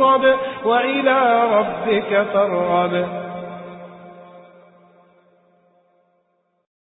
فانصب وإلى ربك فارغب.